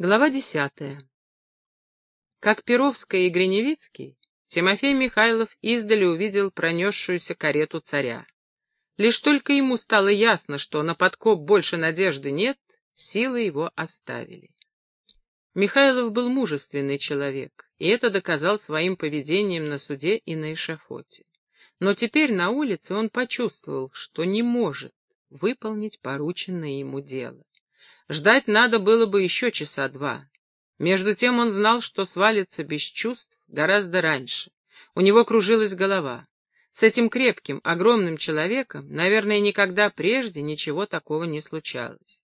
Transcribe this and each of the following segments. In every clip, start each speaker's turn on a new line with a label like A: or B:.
A: Глава десятая. Как Перовская и Гриневицкий, Тимофей Михайлов издали увидел пронесшуюся карету царя. Лишь только ему стало ясно, что на подкоп больше надежды нет, силы его оставили. Михайлов был мужественный человек, и это доказал своим поведением на суде и на эшафоте. Но теперь на улице он почувствовал, что не может выполнить порученное ему дело. Ждать надо было бы еще часа два. Между тем он знал, что свалится без чувств гораздо раньше. У него кружилась голова. С этим крепким, огромным человеком, наверное, никогда прежде ничего такого не случалось.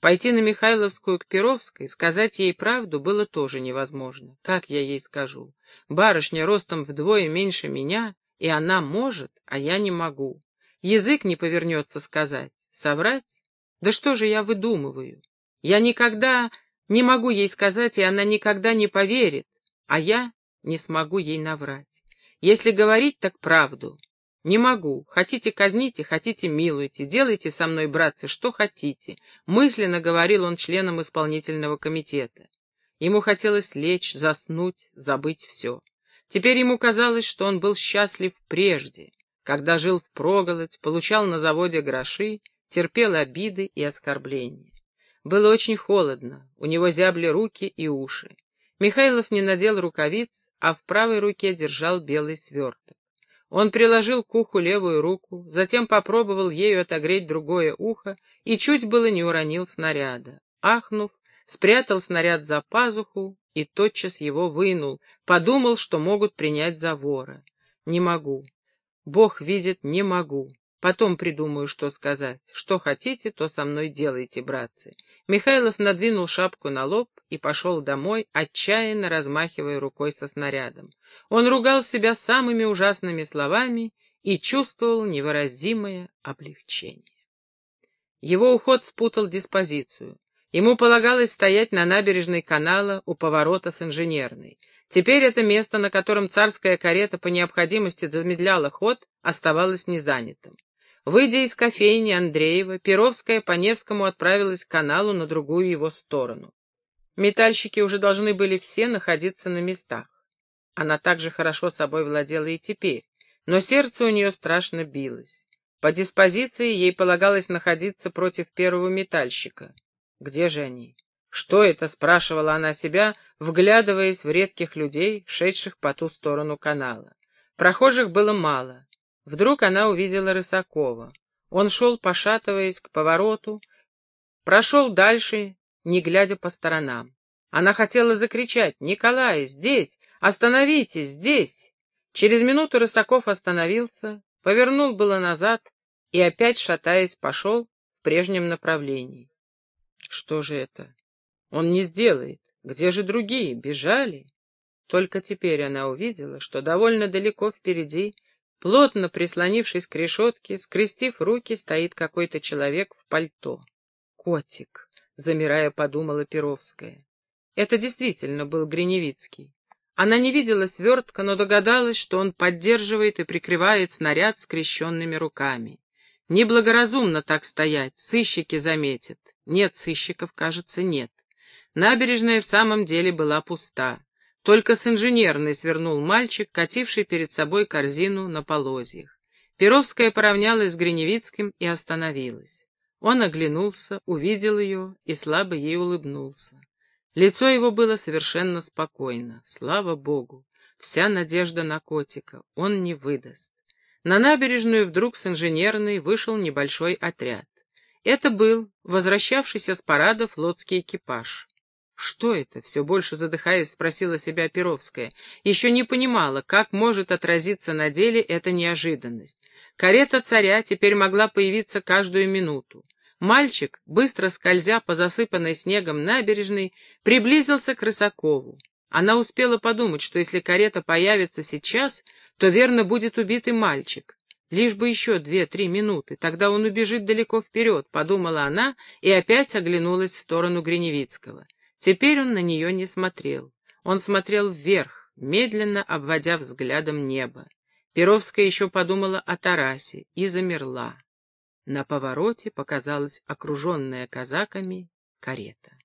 A: Пойти на Михайловскую к Перовской, сказать ей правду было тоже невозможно. Как я ей скажу? Барышня ростом вдвое меньше меня, и она может, а я не могу. Язык не повернется сказать. Соврать? Да что же я выдумываю? Я никогда не могу ей сказать, и она никогда не поверит, а я не смогу ей наврать. Если говорить, так правду. Не могу. Хотите казните, хотите милуйте. Делайте со мной, братцы, что хотите. Мысленно говорил он членам исполнительного комитета. Ему хотелось лечь, заснуть, забыть все. Теперь ему казалось, что он был счастлив прежде, когда жил впроголодь, получал на заводе гроши терпел обиды и оскорбления. Было очень холодно, у него зябли руки и уши. Михайлов не надел рукавиц, а в правой руке держал белый сверток. Он приложил к уху левую руку, затем попробовал ею отогреть другое ухо и чуть было не уронил снаряда. Ахнув, спрятал снаряд за пазуху и тотчас его вынул, подумал, что могут принять за вора. Не могу. Бог видит, не могу. Потом придумаю, что сказать. Что хотите, то со мной делайте, братцы. Михайлов надвинул шапку на лоб и пошел домой, отчаянно размахивая рукой со снарядом. Он ругал себя самыми ужасными словами и чувствовал невыразимое облегчение. Его уход спутал диспозицию. Ему полагалось стоять на набережной канала у поворота с инженерной. Теперь это место, на котором царская карета по необходимости замедляла ход, оставалось незанятым. Выйдя из кофейни Андреева, Перовская по Невскому отправилась к каналу на другую его сторону. Метальщики уже должны были все находиться на местах. Она также хорошо собой владела и теперь, но сердце у нее страшно билось. По диспозиции ей полагалось находиться против первого метальщика. Где же они? Что это, спрашивала она себя, вглядываясь в редких людей, шедших по ту сторону канала. Прохожих было мало. Вдруг она увидела Рысакова. Он шел, пошатываясь к повороту, прошел дальше, не глядя по сторонам. Она хотела закричать «Николай, здесь! Остановитесь, здесь!» Через минуту Рысаков остановился, повернул было назад и опять, шатаясь, пошел в прежнем направлении. Что же это? Он не сделает. Где же другие? Бежали? Только теперь она увидела, что довольно далеко впереди Плотно прислонившись к решетке, скрестив руки, стоит какой-то человек в пальто. «Котик», — замирая, подумала Перовская. Это действительно был Гриневицкий. Она не видела свертка, но догадалась, что он поддерживает и прикрывает снаряд скрещенными руками. Неблагоразумно так стоять, сыщики заметят. Нет сыщиков, кажется, нет. Набережная в самом деле была пуста. Только с инженерной свернул мальчик, кативший перед собой корзину на полозьях. Перовская поравнялась с Гриневицким и остановилась. Он оглянулся, увидел ее и слабо ей улыбнулся. Лицо его было совершенно спокойно. Слава богу! Вся надежда на котика. Он не выдаст. На набережную вдруг с инженерной вышел небольшой отряд. Это был возвращавшийся с парада флотский экипаж. «Что это?» — все больше задыхаясь, спросила себя Перовская. Еще не понимала, как может отразиться на деле эта неожиданность. Карета царя теперь могла появиться каждую минуту. Мальчик, быстро скользя по засыпанной снегом набережной, приблизился к Рысакову. Она успела подумать, что если карета появится сейчас, то верно будет убитый мальчик. Лишь бы еще две-три минуты, тогда он убежит далеко вперед, подумала она и опять оглянулась в сторону Гриневицкого. Теперь он на нее не смотрел. Он смотрел вверх, медленно обводя взглядом небо. Перовская еще подумала о Тарасе и замерла. На повороте показалась окруженная казаками карета.